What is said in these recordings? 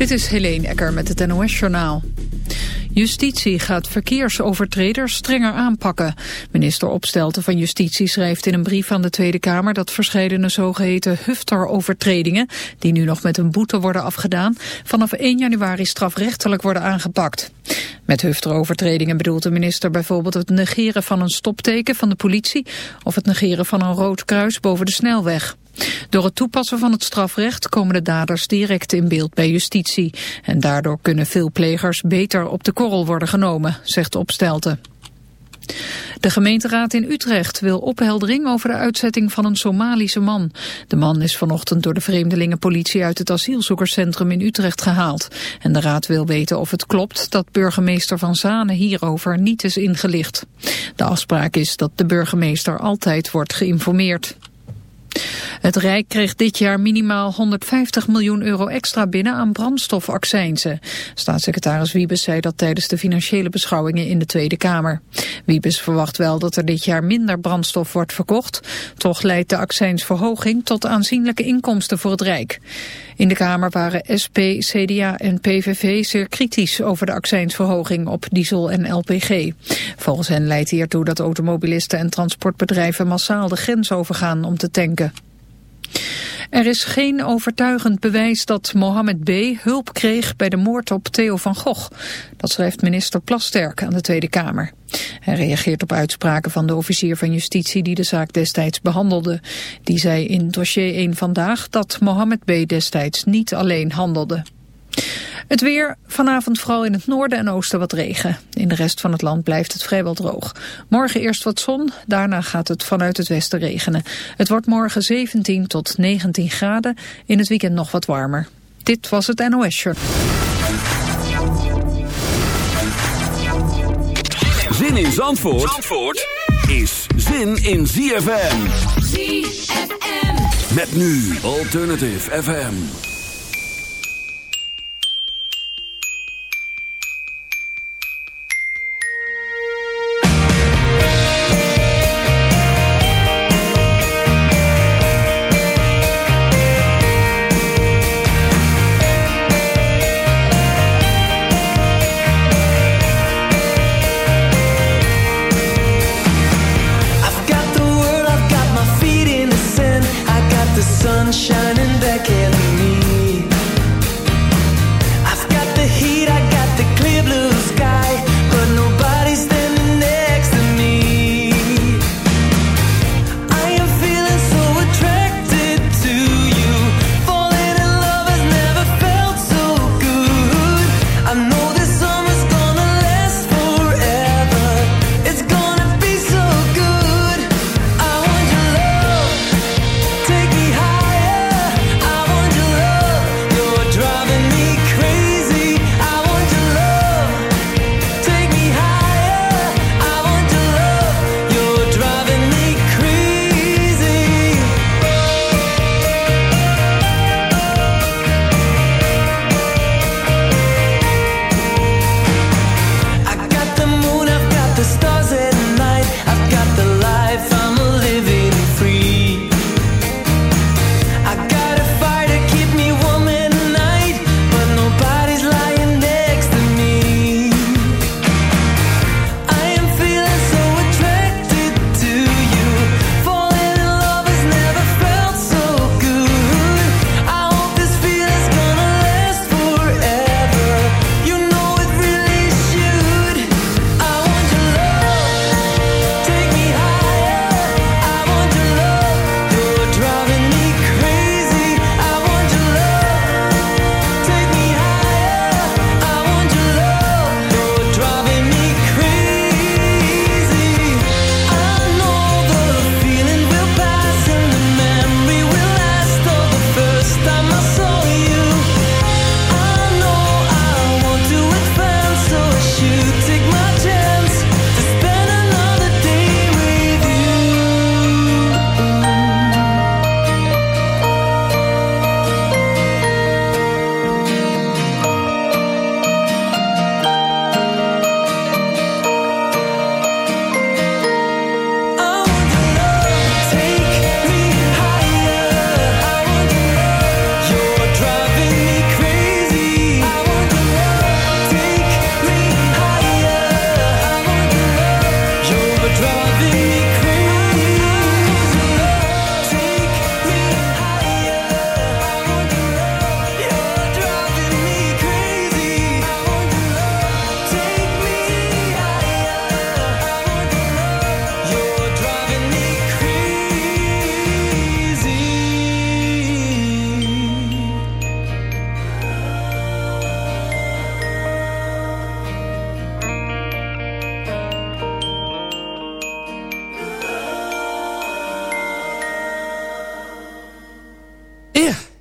Dit is Helene Ecker met het NOS-journaal. Justitie gaat verkeersovertreders strenger aanpakken. Minister Opstelten van Justitie schrijft in een brief aan de Tweede Kamer... dat verscheidene zogeheten hufterovertredingen... die nu nog met een boete worden afgedaan... vanaf 1 januari strafrechtelijk worden aangepakt. Met hufterovertredingen bedoelt de minister bijvoorbeeld het negeren van een stopteken van de politie... of het negeren van een rood kruis boven de snelweg. Door het toepassen van het strafrecht komen de daders direct in beeld bij justitie. En daardoor kunnen veel plegers beter op de korrel worden genomen, zegt Opstelten. De gemeenteraad in Utrecht wil opheldering over de uitzetting van een Somalische man. De man is vanochtend door de vreemdelingenpolitie uit het asielzoekerscentrum in Utrecht gehaald. En de raad wil weten of het klopt dat burgemeester Van Zanen hierover niet is ingelicht. De afspraak is dat de burgemeester altijd wordt geïnformeerd. Het Rijk kreeg dit jaar minimaal 150 miljoen euro extra binnen aan brandstofaccijnzen. Staatssecretaris Wiebes zei dat tijdens de financiële beschouwingen in de Tweede Kamer. Wiebes verwacht wel dat er dit jaar minder brandstof wordt verkocht. Toch leidt de accijnsverhoging tot aanzienlijke inkomsten voor het Rijk. In de Kamer waren SP, CDA en PVV zeer kritisch over de accijnsverhoging op diesel en LPG. Volgens hen leidt die ertoe dat automobilisten en transportbedrijven massaal de grens overgaan om te tanken. Er is geen overtuigend bewijs dat Mohammed B. hulp kreeg bij de moord op Theo van Gogh. Dat schrijft minister Plasterk aan de Tweede Kamer. Hij reageert op uitspraken van de officier van justitie die de zaak destijds behandelde. Die zei in dossier 1 vandaag dat Mohammed B. destijds niet alleen handelde. Het weer, vanavond vooral in het noorden en oosten wat regen. In de rest van het land blijft het vrijwel droog. Morgen eerst wat zon, daarna gaat het vanuit het westen regenen. Het wordt morgen 17 tot 19 graden, in het weekend nog wat warmer. Dit was het NOS Shirt. Zin in Zandvoort, Zandvoort is zin in ZFM. ZFM. Met nu Alternative FM.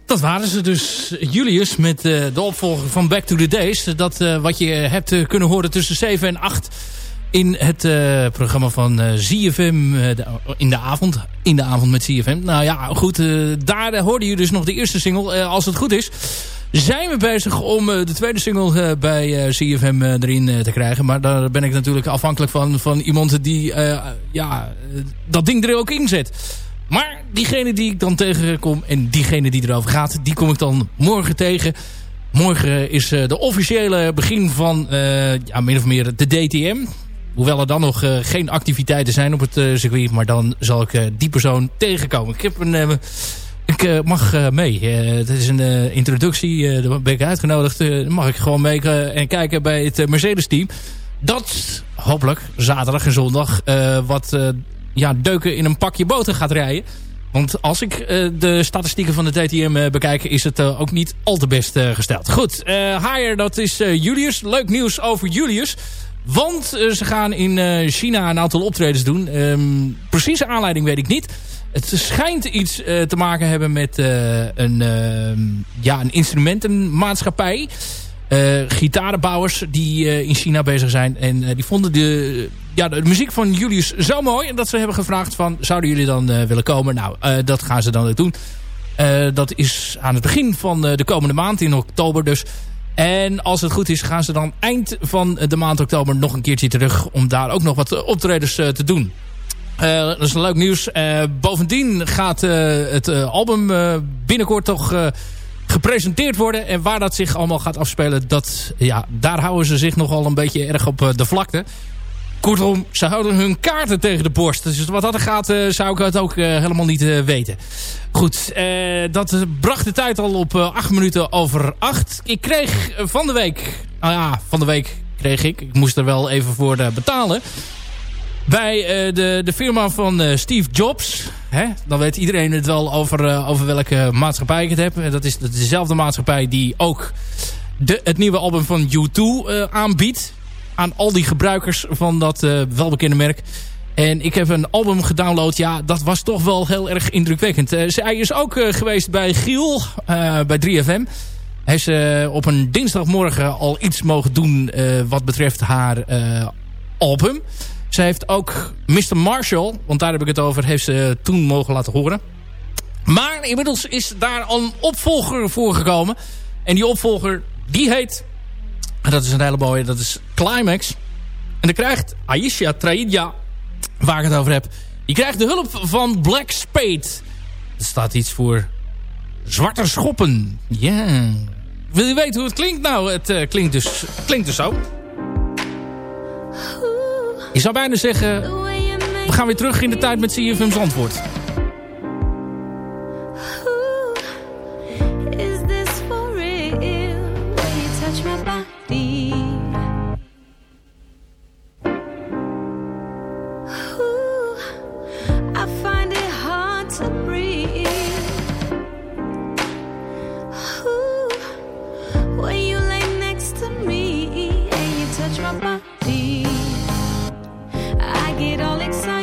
Dat waren ze dus, Julius, met uh, de opvolger van Back to the Days. Dat uh, wat je hebt uh, kunnen horen tussen 7 en 8 in het programma van ZFM in de avond. In de avond met ZFM. Nou ja, goed, daar hoorde je dus nog de eerste single. als het goed is, zijn we bezig om de tweede single bij ZFM erin te krijgen. Maar daar ben ik natuurlijk afhankelijk van, van iemand die ja, dat ding er ook in zet. Maar diegene die ik dan tegenkom en diegene die erover gaat, die kom ik dan morgen tegen. Morgen is uh, de officiële begin van uh, ja, min of meer de DTM. Hoewel er dan nog uh, geen activiteiten zijn op het circuit. Maar dan zal ik die persoon tegenkomen. Ik, heb een, ik mag mee. het is een introductie. daar ben ik uitgenodigd. mag ik gewoon mee en kijken bij het Mercedes team. Dat hopelijk zaterdag en zondag wat ja, deuken in een pakje boter gaat rijden. Want als ik uh, de statistieken van de DTM uh, bekijk... is het uh, ook niet al te best gesteld. Goed, Haier, dat is Julius. Leuk nieuws over Julius. Want ze gaan in China een aantal optredens doen. Um, precieze aanleiding weet ik niet. Het schijnt iets te maken hebben met een, ehm, ja, een instrumentenmaatschappij... Gitarenbouwers die in China bezig zijn. En die vonden de, ja, de muziek van Julius zo mooi. En dat ze hebben gevraagd van, zouden jullie dan willen komen? Nou, dat gaan ze dan ook doen. dat is aan het begin van de komende maand, in oktober dus. En als het goed is, gaan ze dan eind van de maand oktober nog een keertje terug... om daar ook nog wat optredens te doen. dat is leuk nieuws. bovendien gaat het album binnenkort toch gepresenteerd worden. En waar dat zich allemaal gaat afspelen, dat, ja, daar houden ze zich nogal een beetje erg op eh, de vlakte. Kortom, ze houden hun kaarten tegen de borst. Dus wat dat gaat, uh, zou ik het ook uh, helemaal niet uh, weten. Goed, dat bracht de tijd al op acht minuten over acht. Ik kreeg van de week... Nou ja, van de week kreeg ik. Ik moest er wel even voor betalen bij de, de firma van Steve Jobs. Hè? Dan weet iedereen het wel over, over welke maatschappij ik het heb. Dat is dezelfde maatschappij die ook de, het nieuwe album van U2 aanbiedt. Aan al die gebruikers van dat welbekende merk. En ik heb een album gedownload. Ja, dat was toch wel heel erg indrukwekkend. zij is ook geweest bij Giel, bij 3FM. Hij is op een dinsdagmorgen al iets mogen doen wat betreft haar album. Ze heeft ook Mr. Marshall, want daar heb ik het over, heeft ze toen mogen laten horen. Maar inmiddels is daar een opvolger voor gekomen. En die opvolger, die heet, en dat is een hele mooie, dat is Climax. En dan krijgt Aisha Traidja, waar ik het over heb, die krijgt de hulp van Black Spade. Er staat iets voor zwarte schoppen. Ja. Wil je weten hoe het klinkt? Nou, het uh, klinkt, dus, klinkt dus zo. Je zou bijna zeggen, we gaan weer terug in de tijd met CFM's antwoord. Alexander.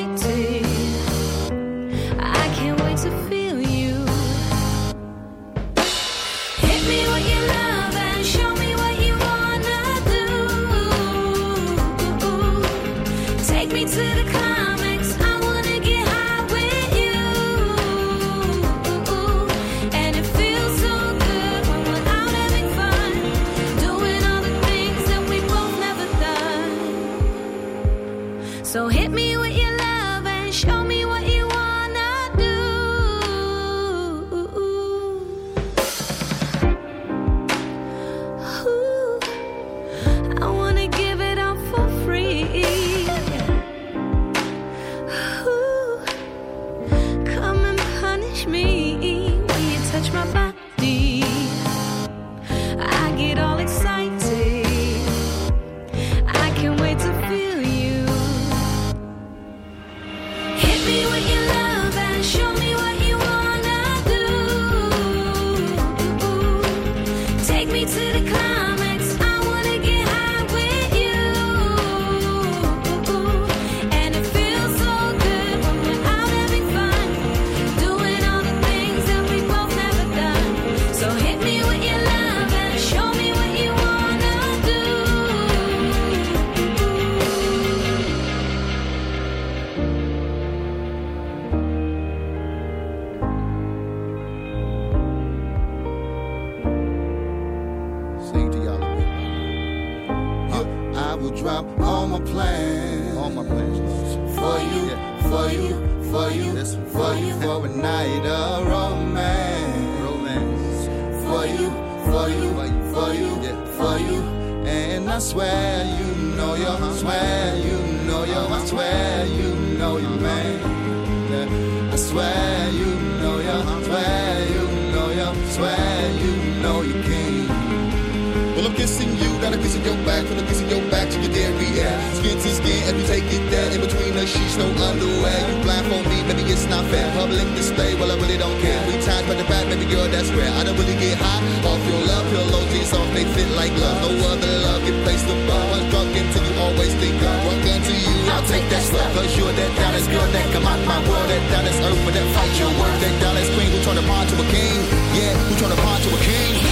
For you, for you, for you. And I swear you know you, I swear you know you, I swear you know you, man. I swear you know you, I swear you know you, swear you know you king. Well, I'm kissing you, got a kiss in your back, from the kiss in your back derriere. Skin to skin, as we take it there, in between the sheets, no underwear. You blindfold me, baby, it's not fair. Public display, well, I really don't care. We tied by the back, baby girl, that's rare. I don't really get high off your love, pillow jeans off, they fit like love. No other love get placed above. Once drunk until you always think of one to you. I'll take that slug, cause you're that Dallas girl that come out my world. That Dallas earth, but that fight your work. That Dallas queen who turned a pawn to a king. Yeah, who turned a pawn to a king.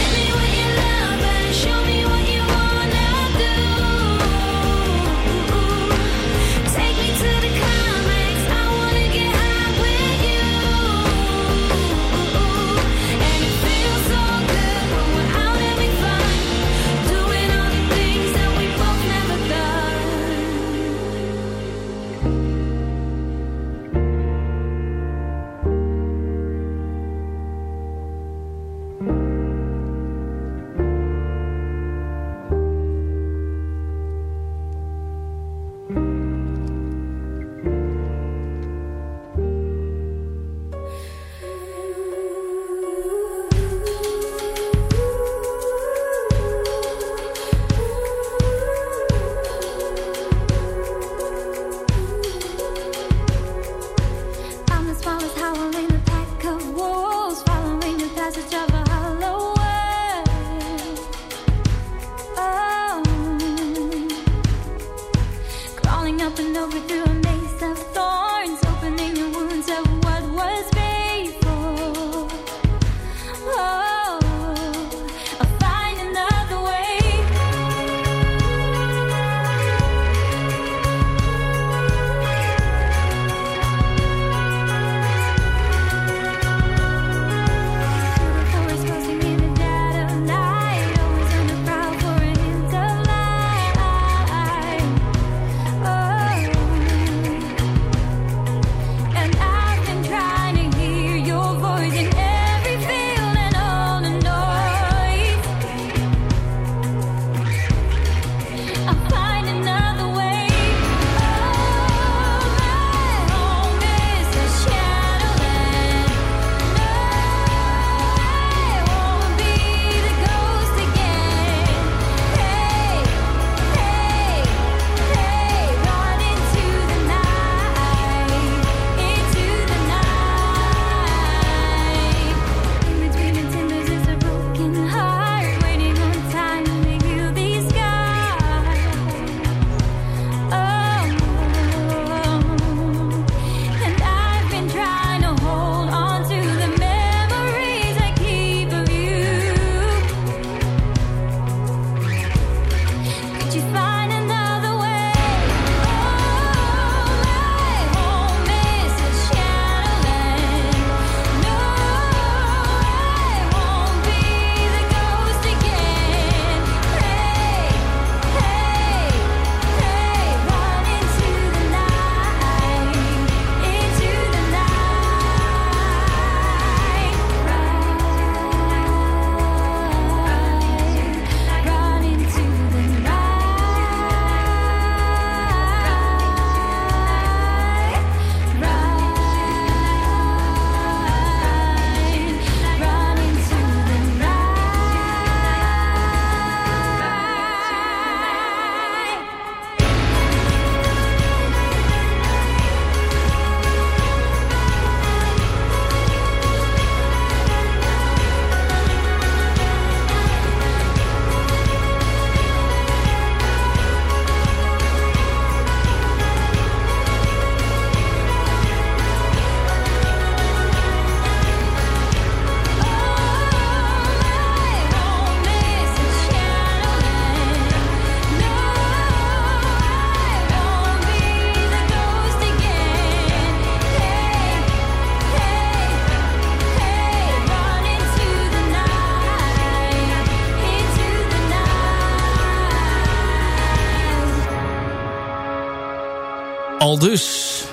Dus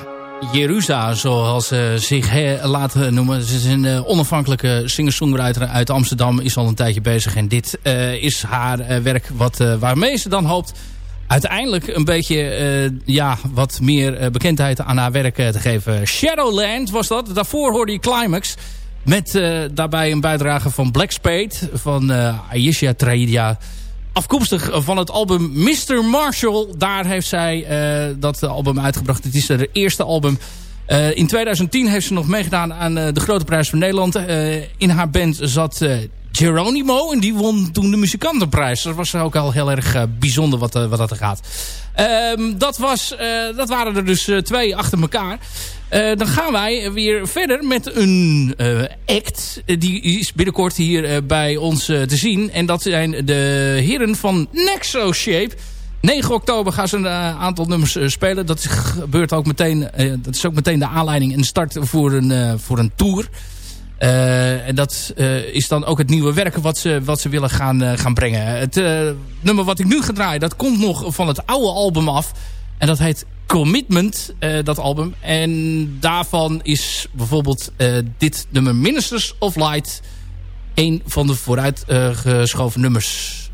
Jerusa, zoals ze zich laten noemen. Ze is een uh, onafhankelijke singer-songwriter uit Amsterdam. Is al een tijdje bezig. En dit uh, is haar uh, werk wat, waarmee ze dan hoopt... uiteindelijk een beetje ja, wat meer bekendheid aan haar werk te geven. Shadowland was dat. Daarvoor hoorde je Climax. Met daarbij een bijdrage van Black Spade. Van Ayesha Traedia afkomstig van het album Mr. Marshall. Daar heeft zij uh, dat album uitgebracht. Het is haar eerste album. Uh, in 2010 heeft ze nog meegedaan aan uh, de Grote Prijs van Nederland. in haar band zat Geronimo. En die won toen de muzikantenprijs. Dat was ook al heel erg bijzonder wat, wat dat er gaat. Ehm, dat, was, dat waren er dus twee achter elkaar. Uh, dan gaan wij weer verder met een uh, act. Die is binnenkort hier uh, bij ons te zien. En dat zijn de heren van Nexo Shape. 9 oktober gaan ze een aantal nummers spelen. Dat gebeurt ook meteen. dat is ook meteen de aanleiding en start voor een, voor een tour. en dat is dan ook het nieuwe werk wat ze, wat ze willen gaan, gaan brengen. Het nummer wat ik nu ga draaien, dat komt nog van het oude album af. En dat heet Commitment, uh, dat album. En daarvan is bijvoorbeeld uh, dit nummer Ministers of Light... een van de vooruitgeschoven nummers.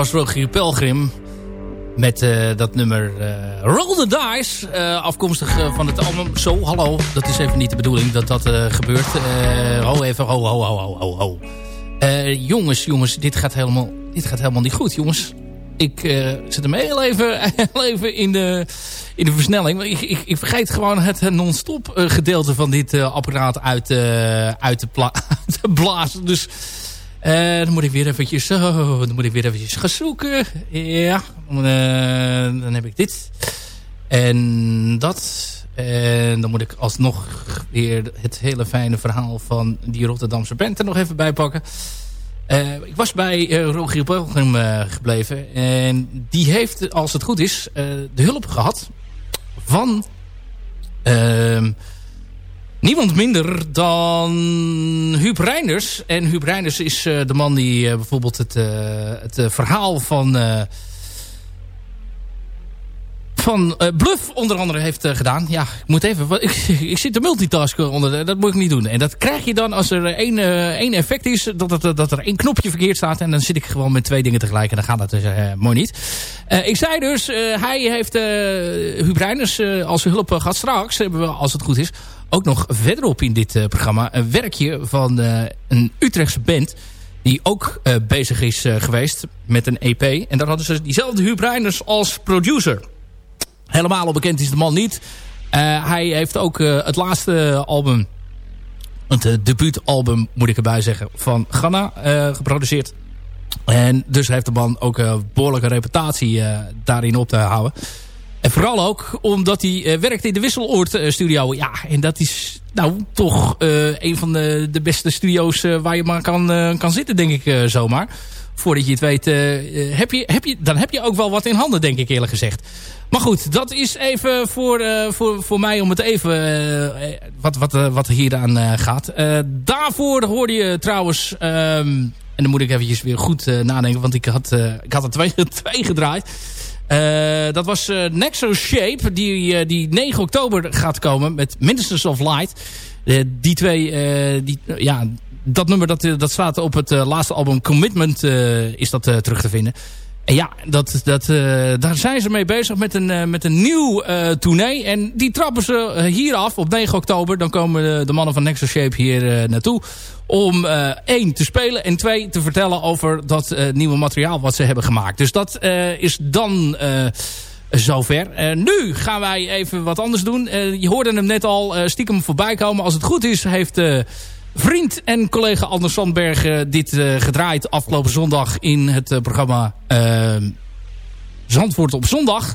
Was Rogier Pelgrim met eh, dat nummer eh, Roll the Dice. eh, afkomstig van het album. Zo, hallo, dat is even niet de bedoeling dat dat gebeurt. Ho even, ho, ho, ho, ho, ho, jongens, jongens, dit gaat, helemaal, dit gaat helemaal niet goed, jongens. Ik zet hem heel even, even in, de, in de versnelling. Ik, ik, ik vergeet gewoon het non-stop gedeelte van dit apparaat uit, uit, uit te blazen. Dus eh, dan moet ik weer eventjes zo, dan moet ik weer eventjes gaan zoeken. Ja, dan, eh, dan heb ik dit. En dat. En dan moet ik alsnog weer het hele fijne verhaal van die Rotterdamse band er nog even bij pakken. Eh, ik was bij Rogier Pelgrim gebleven. En die heeft, als het goed is, de hulp gehad van... Niemand minder dan Huub Reinders. En Huub Reinders is eh, de man die eh, bijvoorbeeld het, eh, het verhaal van... van Bluff onder andere heeft gedaan. Ja, ik moet even... Ik, zit te multitasken onder. Dat moet ik niet doen. En dat krijg je dan als er één, één effect is. Dat, het, dat er één knopje verkeerd staat. En dan zit ik gewoon met twee dingen tegelijk. En dan gaat dat dus mooi niet. Ik zei dus, hij heeft Huub Reinders als hulp gehad. Straks hebben we, als het goed is, ook nog verderop in dit eh, programma... een werkje van eh, een Utrechtse band. Die ook eh, bezig is geweest met een EP. En daar hadden ze diezelfde Huub Reiners als producer. Helemaal onbekend is de man niet. Hij heeft ook het laatste album... Het debuutalbum, moet ik erbij zeggen, van Ghana geproduceerd. En dus heeft de man ook een behoorlijke reputatie daarin op te houden. Vooral ook omdat hij eh, werkt in de Wisseloord eh, studio. Ja, en dat is nou toch eh, een van de, de beste studio's waar je maar kan, kan zitten, denk ik zomaar. Voordat je het weet, heb je, heb je, dan heb je ook wel wat in handen, denk ik eerlijk gezegd. Maar goed, dat is even voor, voor, voor mij om het even wat, wat, wat hier aan gaat. Daarvoor hoorde je trouwens... ehm, en dan moet ik eventjes weer goed nadenken, want ik had, ik had er twee, twee gedraaid. Eh, dat was eh, Nexo Shape, die, eh, die 9 oktober gaat komen met Ministers of Light. Die twee, die, ja, dat nummer dat, dat staat op het laatste album Commitment is dat terug te vinden. En ja, dat, dat, daar zijn ze mee bezig met een, met een nieuw tournee. En die trappen ze hier af op 9 oktober. Dan komen de, mannen van Nexo Shape hier naartoe. Om eh, één te spelen en twee te vertellen over dat eh, nieuwe materiaal wat ze hebben gemaakt. Dus dat eh, is dan... zover. Nu gaan wij even wat anders doen. Je hoorde hem net al stiekem voorbij komen. Als het goed is, heeft vriend en collega Anders Sandberg dit gedraaid afgelopen zondag in het programma Zandvoort op zondag.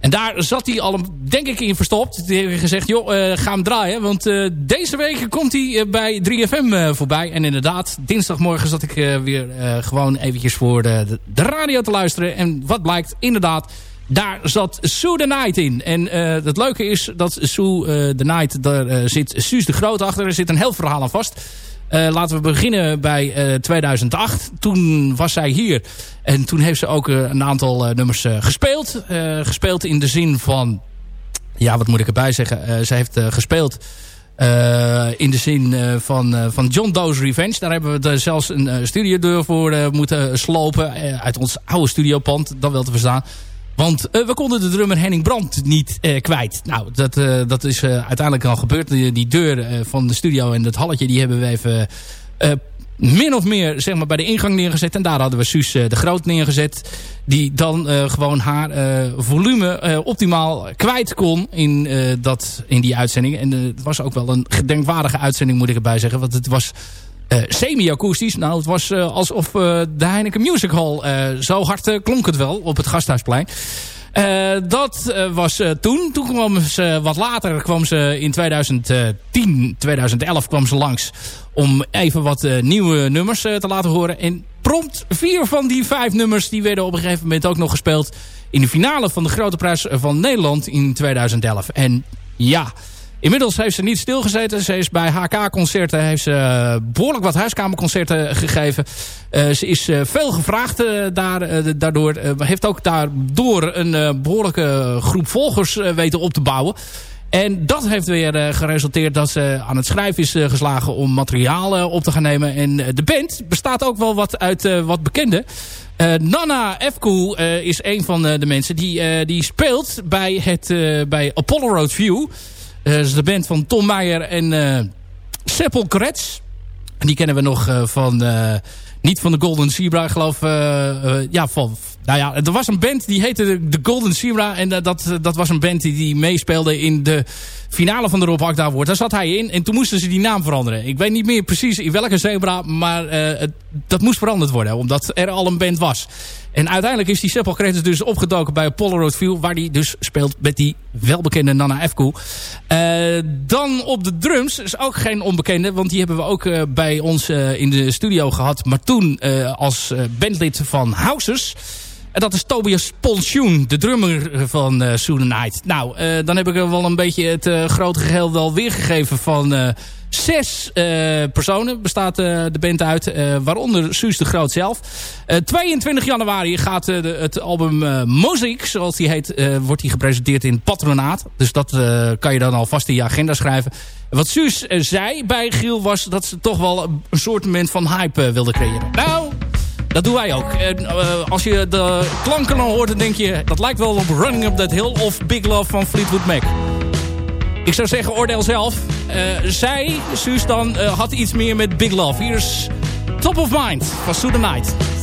En daar zat hij al, denk ik, in verstopt. Die heeft gezegd, joh, eh, ga hem draaien. Want eh, deze week komt hij eh, bij 3FM eh, voorbij. En inderdaad, dinsdagmorgen zat ik weer gewoon eventjes voor de, de radio te luisteren. En wat blijkt, inderdaad, daar zat Sue the Night in. En het leuke is dat Sue the Night, daar zit Suus de Groot achter. Er zit een heel verhaal aan vast. Eh, laten we beginnen bij eh, 2008. Toen was zij hier. En toen heeft ze ook eh, een aantal eh, nummers eh, gespeeld. Eh, gespeeld in de zin van... Ja, wat moet ik erbij zeggen? Eh, ze heeft eh, gespeeld eh, in de zin eh, van, eh, van John Doe's Revenge. Daar hebben we zelfs een eh, studiodeur voor eh, moeten slopen. eh, uit ons oude studiopand, dat wel te verstaan. Want eh, we konden de drummer Henning Brandt niet eh, kwijt. Nou, dat, eh, dat is uiteindelijk al gebeurd. Die, die deur van de studio en dat halletje, die hebben we even... min of meer zeg maar, bij de ingang neergezet. En daar hadden we Suus de Groot neergezet. Die dan gewoon haar volume optimaal kwijt kon in, dat, in die uitzending. En het was ook wel een gedenkwaardige uitzending moet ik erbij zeggen. Want het was eh, semi-akoestisch. Nou, het was eh, alsof eh, de Heineken Music Hall... zo hard klonk het wel op het Gasthuisplein. Dat was toen. Toen kwam ze wat later, kwam ze in 2010, 2011 kwam ze langs om even wat nieuwe nummers te laten horen. En prompt vier van die vijf nummers die werden op een gegeven moment ook nog gespeeld in de finale van de Grote Prijs van Nederland in 2011. En ja, inmiddels heeft ze niet stilgezeten. Ze is bij HK-concerten heeft ze eh, behoorlijk wat huiskamerconcerten gegeven. Eh, ze is eh, veel gevraagd eh, daar, eh, daardoor. Eh, heeft ook daardoor een eh, behoorlijke groep volgers eh, weten op te bouwen. En dat heeft weer eh, geresulteerd dat ze aan het schrijven is eh, geslagen om materiaal eh, op te gaan nemen. En eh, de band bestaat ook wel wat uit eh, wat bekende. Eh, Nana Efku eh, is een van eh, de mensen die, eh, die speelt bij, het, eh, bij Apollo Road View. Eh, is de band van Tom Meijer en eh Seppel Kretz. Die kennen we nog eh, van... niet van de Golden Zebra, ik geloof... eh, ja, van... Nou ja, er was een band die heette de, de Golden Zebra. En dat, dat was een band die, die meespeelde in de finale van de Rob Akda Award. Daar zat hij in. En toen moesten ze die naam veranderen. Ik weet niet meer precies in welke zebra. Maar dat moest veranderd worden. Omdat er al een band was. En uiteindelijk is die Seppel Kretz dus opgedoken bij Apollo Road View. Waar hij dus speelt met die welbekende Nana Efku. Eh, dan op de drums is ook geen onbekende. Want die hebben we ook eh, bij ons eh, in de studio gehad. Maar toen eh, als bandlid van Houses. En dat is Tobias Polsjoen, de drummer van Soon Night. Nou, dan heb ik wel een beetje het grote geheel wel weergegeven van zes eh, personen. Bestaat eh, de band uit, eh, waaronder Suus de Groot zelf. Eh, 22 januari gaat de, het album Mosaic, zoals die heet, wordt die gepresenteerd in Patronaat. Dus dat kan je dan alvast in je agenda schrijven. Wat Suus zei bij Giel was dat ze toch wel een, soort moment van hype wilde creëren. Nou... Dat doen wij ook. Als je de klanken hoort, dan denk je... dat lijkt wel op Running Up That Hill of Big Love van Fleetwood Mac. Ik zou zeggen, oordeel zelf. Eh, zij, Suus eh, had iets meer met Big Love. Hier is Top of Mind van Sue Night.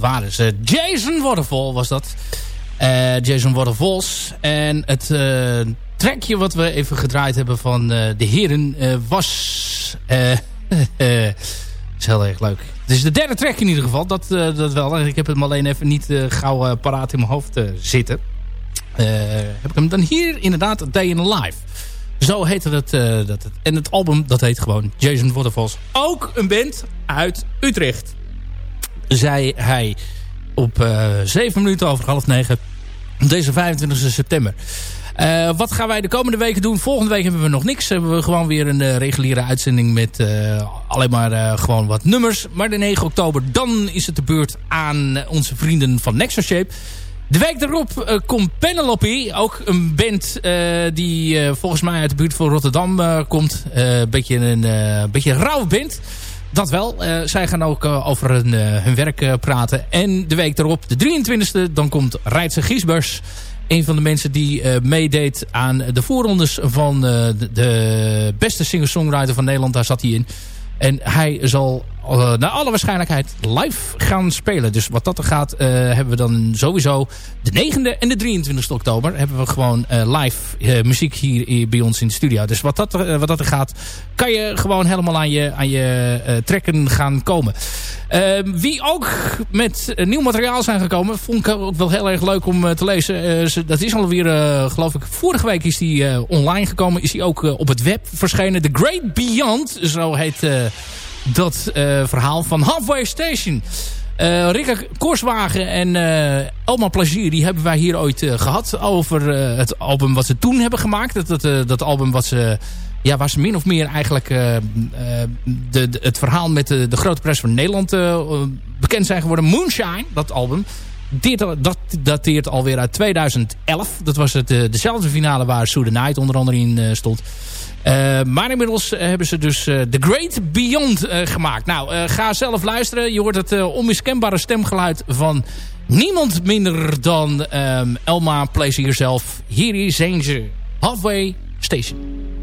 Dat waren ze. Jason Waterfall was dat. Eh, Jason Waterfalls. En het uh, trackje wat we even gedraaid hebben van de heren was... is heel erg leuk. Het is de derde track in ieder geval. Dat, dat wel. Ik heb hem alleen even niet gauw paraat in mijn hoofd zitten. heb ik hem dan hier inderdaad Day in a Life. Zo heette het, dat het. En het album dat heet gewoon Jason Waterfalls. Ook een band uit Utrecht. Zei hij op uh, 7 minuten over half 9. Deze 25 september. Uh, wat gaan wij de komende weken doen? Volgende week hebben we nog niks. Hebben we gewoon weer een uh, reguliere uitzending met alleen maar gewoon wat nummers. Maar de 9 oktober, dan is het de beurt aan onze vrienden van Nexus Shape. De week daarop komt Penelope. Ook een band die volgens mij uit de buurt van Rotterdam komt. Een beetje een beetje rauw band. Dat wel. Uh, zij gaan ook uh, over hun, uh, hun werk praten. En de week daarop, de 23e, dan komt Rijtse Giesbers. Een van de mensen die meedeed aan de voorrondes van de, de beste singer-songwriter van Nederland. Daar zat hij in. En hij zal naar alle waarschijnlijkheid live gaan spelen. Dus wat dat er gaat, uh, hebben we dan sowieso de 9e en de 23e oktober... hebben we gewoon uh, live muziek hier bij ons in de studio. Dus wat dat, er, wat dat er gaat, kan je gewoon helemaal aan je, aan je trekken gaan komen. Ehm, wie ook met nieuw materiaal zijn gekomen... vond ik ook wel heel erg leuk om te lezen. dat is alweer, geloof ik, vorige week is die online gekomen. Is die ook op het web verschenen. The Great Beyond, zo heet dat uh, verhaal van Halfway Station. Uh, Korswagen en uh, Elma Plagier, die hebben wij hier ooit gehad over het album wat ze toen hebben gemaakt. Dat, dat, dat album wat ze, ja, waar ze min of meer eigenlijk de, de, het verhaal met de, de grote prijs van Nederland bekend zijn geworden. Moonshine, dat album. Dit, dat dateert alweer uit 2011. Dat was het, dezelfde finale waar Sue the Night onder andere in stond. Uh, maar inmiddels hebben ze dus uh, The Great Beyond gemaakt. Nou, ga zelf luisteren. Je hoort het onmiskenbare stemgeluid van niemand minder dan um, Elma Plezier zelf. Hier is ze Halfway Station.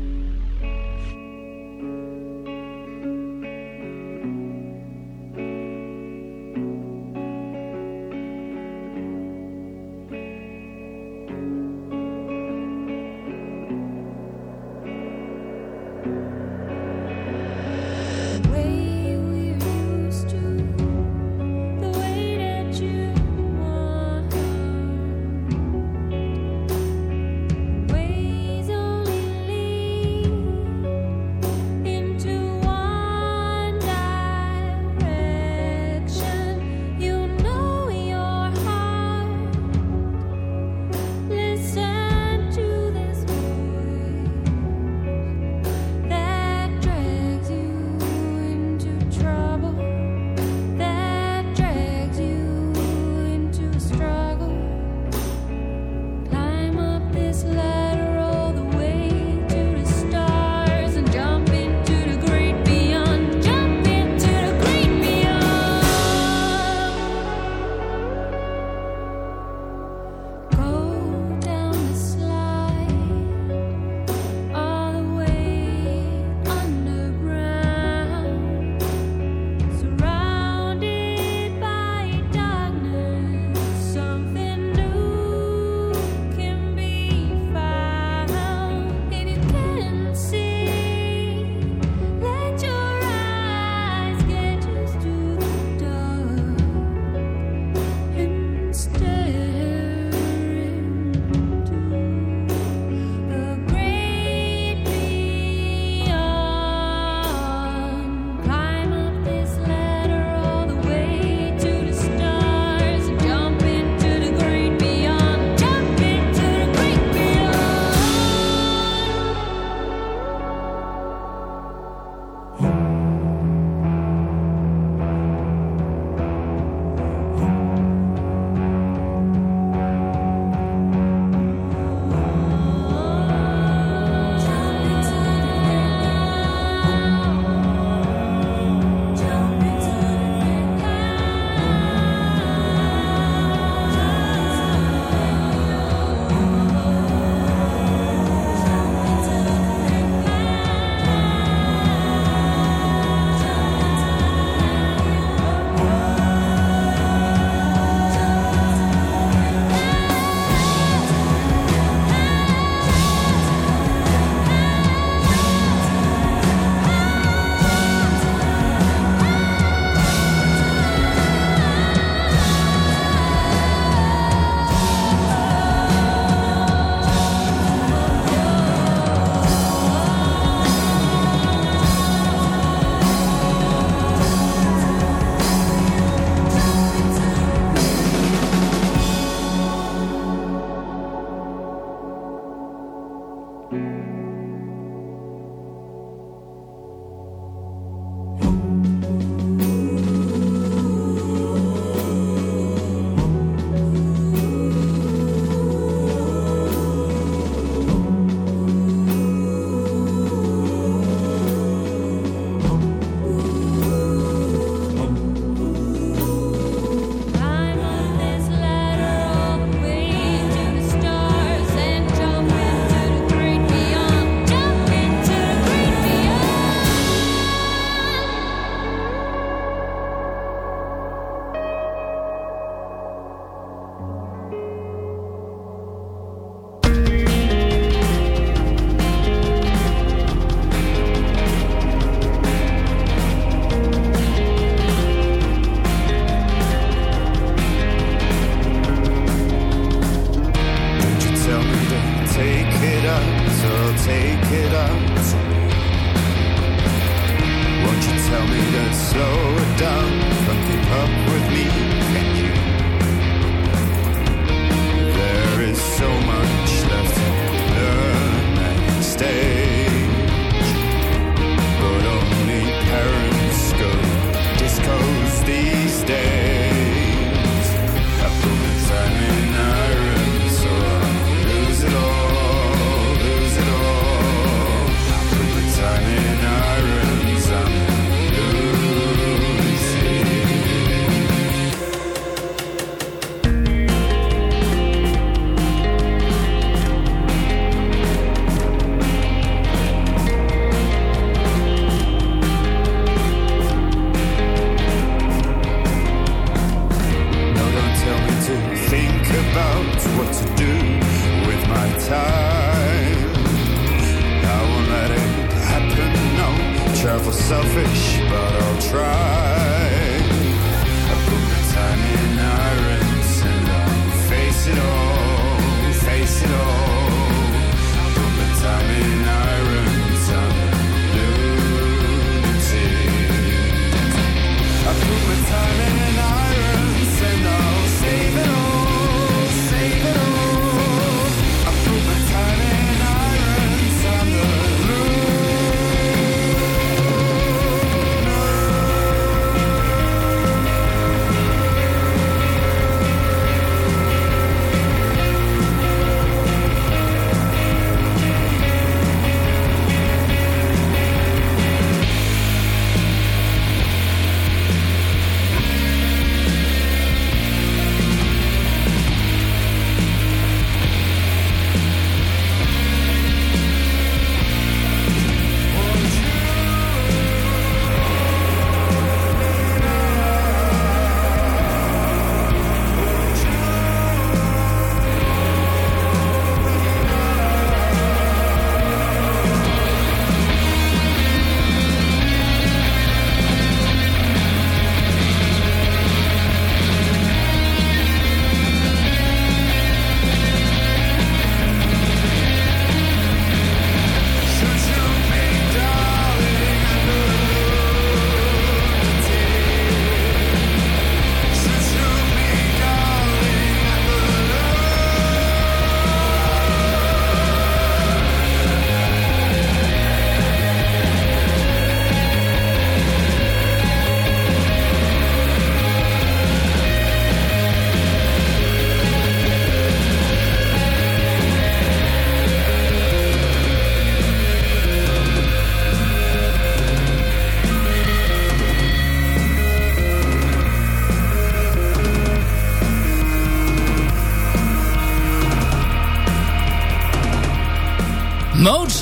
Travel selfish, but I'll try.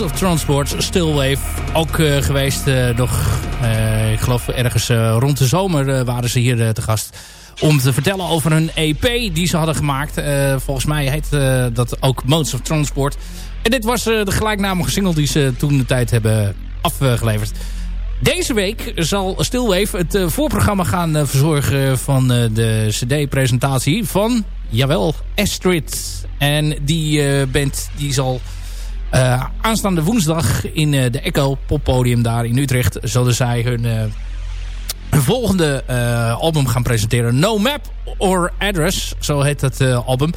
Of Transport, Stillwave. Ook eh, geweest eh, nog, eh, ik geloof ergens rond de zomer waren ze hier te gast. Om te vertellen over een EP die ze hadden gemaakt. Volgens mij heet dat ook Modes of Transport. En dit was de gelijknamige single die ze toen de tijd hebben afgeleverd. Deze week zal Stillwave het voorprogramma gaan verzorgen van de cd-presentatie van, jawel, Astrid. En die band die zal eh, aanstaande woensdag in eh, de Echo poppodium daar in Utrecht... zullen zij hun, eh, volgende album gaan presenteren. No Map or Address, zo heet eh, album.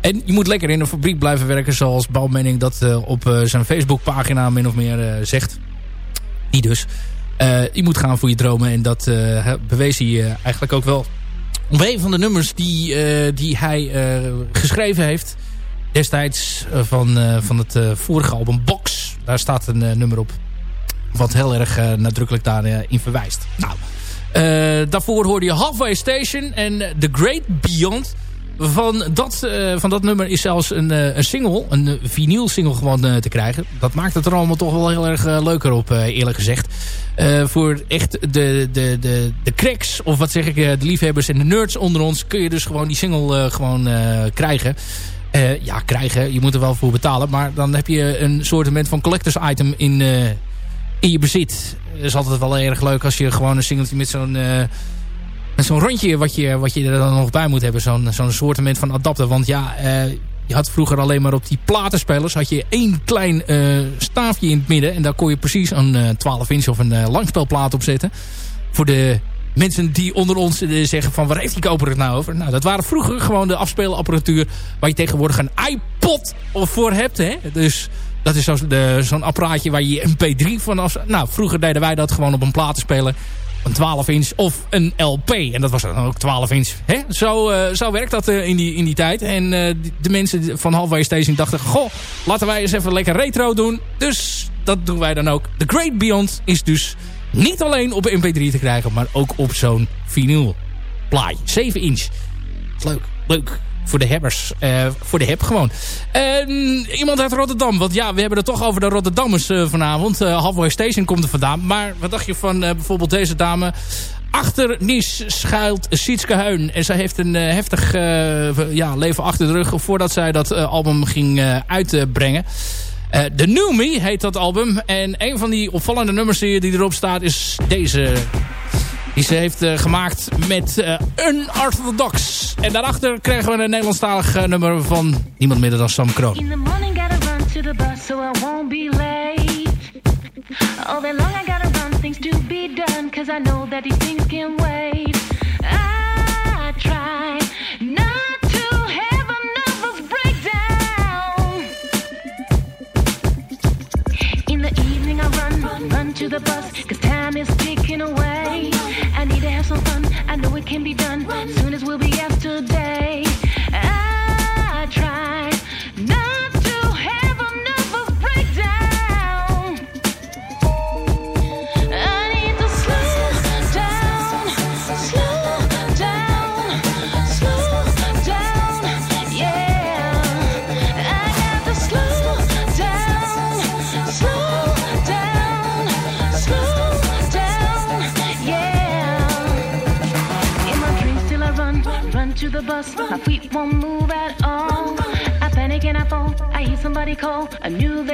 En je moet lekker in een fabriek blijven werken... zoals Bouwmening dat op zijn Facebookpagina min of meer zegt. Die dus. Je moet gaan voor je dromen. En dat bewees hij eigenlijk ook wel. Op een van de nummers die, die hij geschreven heeft. Destijds eh, van, eh, van het eh, vorige album Box. Daar staat een nummer op. Wat heel erg nadrukkelijk daarin in verwijst. Nou, daarvoor hoorde je Halfway Station en The Great Beyond. Van dat, van dat nummer is zelfs een, een single, een vinyl single gewoon te krijgen. Dat maakt het er allemaal toch wel heel erg leuker op, eerlijk gezegd. Voor echt de, de, de, de cracks, of wat zeg ik, de liefhebbers en de nerds onder ons... kun je dus gewoon die single gewoon krijgen. Eh, ja, krijgen, je moet er wel voor betalen. Maar dan heb je een soort van collectors item in, eh, in je bezit. Het is altijd wel erg leuk als je gewoon een singeltje met zo'n... eh, met zo'n rondje wat je, wat je er dan nog bij moet hebben. Zo'n zo'n soortement van adapter. Want ja, Je had vroeger alleen maar op die platenspelers... had je één klein staafje in het midden. En daar kon je precies een eh, 12 inch of een langspeelplaat op zetten. Voor de mensen die onder ons eh, zeggen van... waar heeft die koper het nou over? Nou, dat waren vroeger gewoon de afspeelapparatuur... waar je tegenwoordig een iPod voor hebt. Hè? Dus dat is zo'n apparaatje waar je mp3 van af... Nou, vroeger deden wij dat gewoon op een platenspeler een 12 inch of een LP. En dat was dan ook 12 inch. Hè? Zo, eh, zo werkt dat eh, in, die, in die tijd. En de mensen van Halfway Station dachten... Goh, laten wij eens even lekker retro doen. Dus dat doen wij dan ook. The Great Beyond is dus niet alleen op mp3 te krijgen... maar ook op zo'n vinyl plaatje. 7 inch. Leuk, leuk. Voor de hebbers. Eh, voor de heb gewoon. Iemand uit Rotterdam. Want ja, we hebben het toch over de Rotterdammers eh, vanavond. Eh Halfway Station komt er vandaan. Maar wat dacht je van bijvoorbeeld deze dame... Achter Nies schuilt Sietske Heun. En zij heeft een heftig ja, leven achter de rug... voordat zij dat album ging uitbrengen. Eh The New Me heet dat album. En een van die opvallende nummers die erop staat... is deze die ze heeft eh, gemaakt met eh, Unorthodox. En daarachter krijgen we een Nederlandstalig nummer van niemand minder dan Sam Kroon. In the morning, gotta run to the bus so I won't be late. I try not to the bus, cause time is ticking away. I need to have some fun, I know it can be done, soon as we'll be yesterday. Won't move at all. I panic and I fall. I hear somebody call. A new day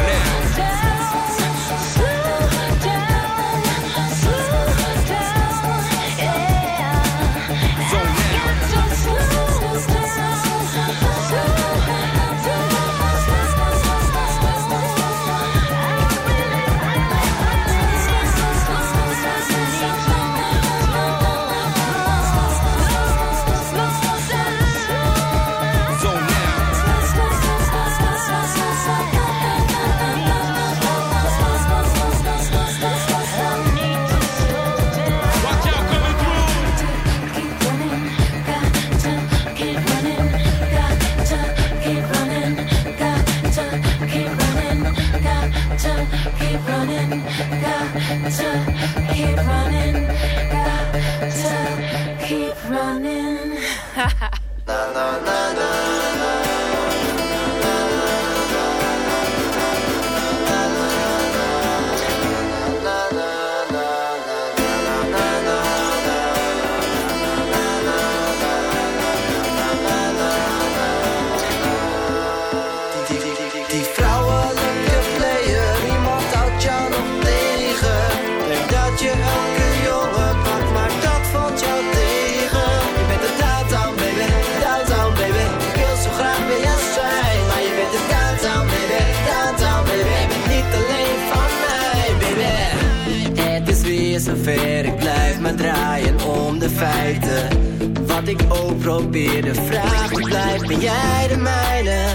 draaien om de feiten. Wat ik ook probeer, de vraag blijft, ben jij de mijne?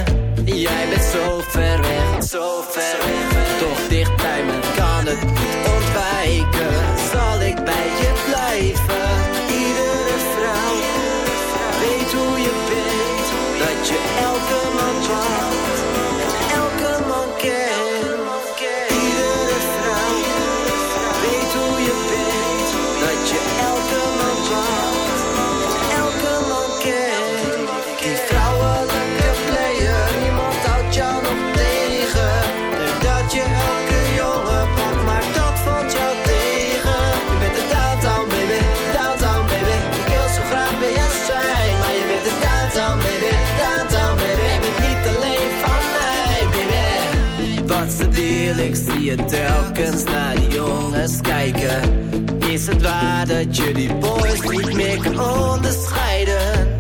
Jij bent zo ver weg, zo ver weg. Toch dicht bij me, kan het niet ontwijken. Zal ik bij telkens naar die jongens kijken. Is het waar dat je die boys niet meer kan onderscheiden?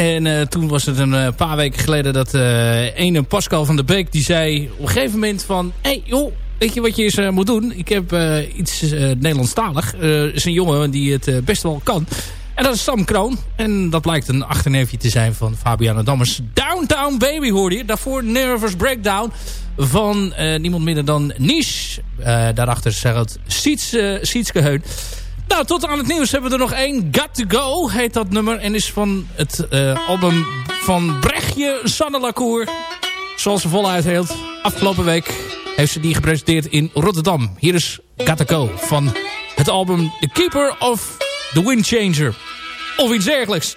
En eh, toen was het een eh, paar weken geleden dat eh ene Pascal van der Beek... die zei op een gegeven moment van... Hé hey, joh, weet je wat je eens moet doen? Ik heb iets Nederlandstalig. Er is een jongen die het best wel kan. En dat is Sam Kroon. En dat blijkt een achterneefje te zijn van Fabiana Dammers. Downtown Baby hoorde je. Daarvoor Nervous Breakdown van niemand minder dan Niche. Daarachter zegt Sietske Heun. Nou, tot aan het nieuws hebben we er nog één. Got to Go heet dat nummer. En is van het eh, album van Brechtje Sanne Lacour. Zoals ze voluit heelt. Afgelopen week heeft ze die gepresenteerd in Rotterdam. Hier is Got to Go van het album The Keeper of the Wind Changer. Of iets dergelijks.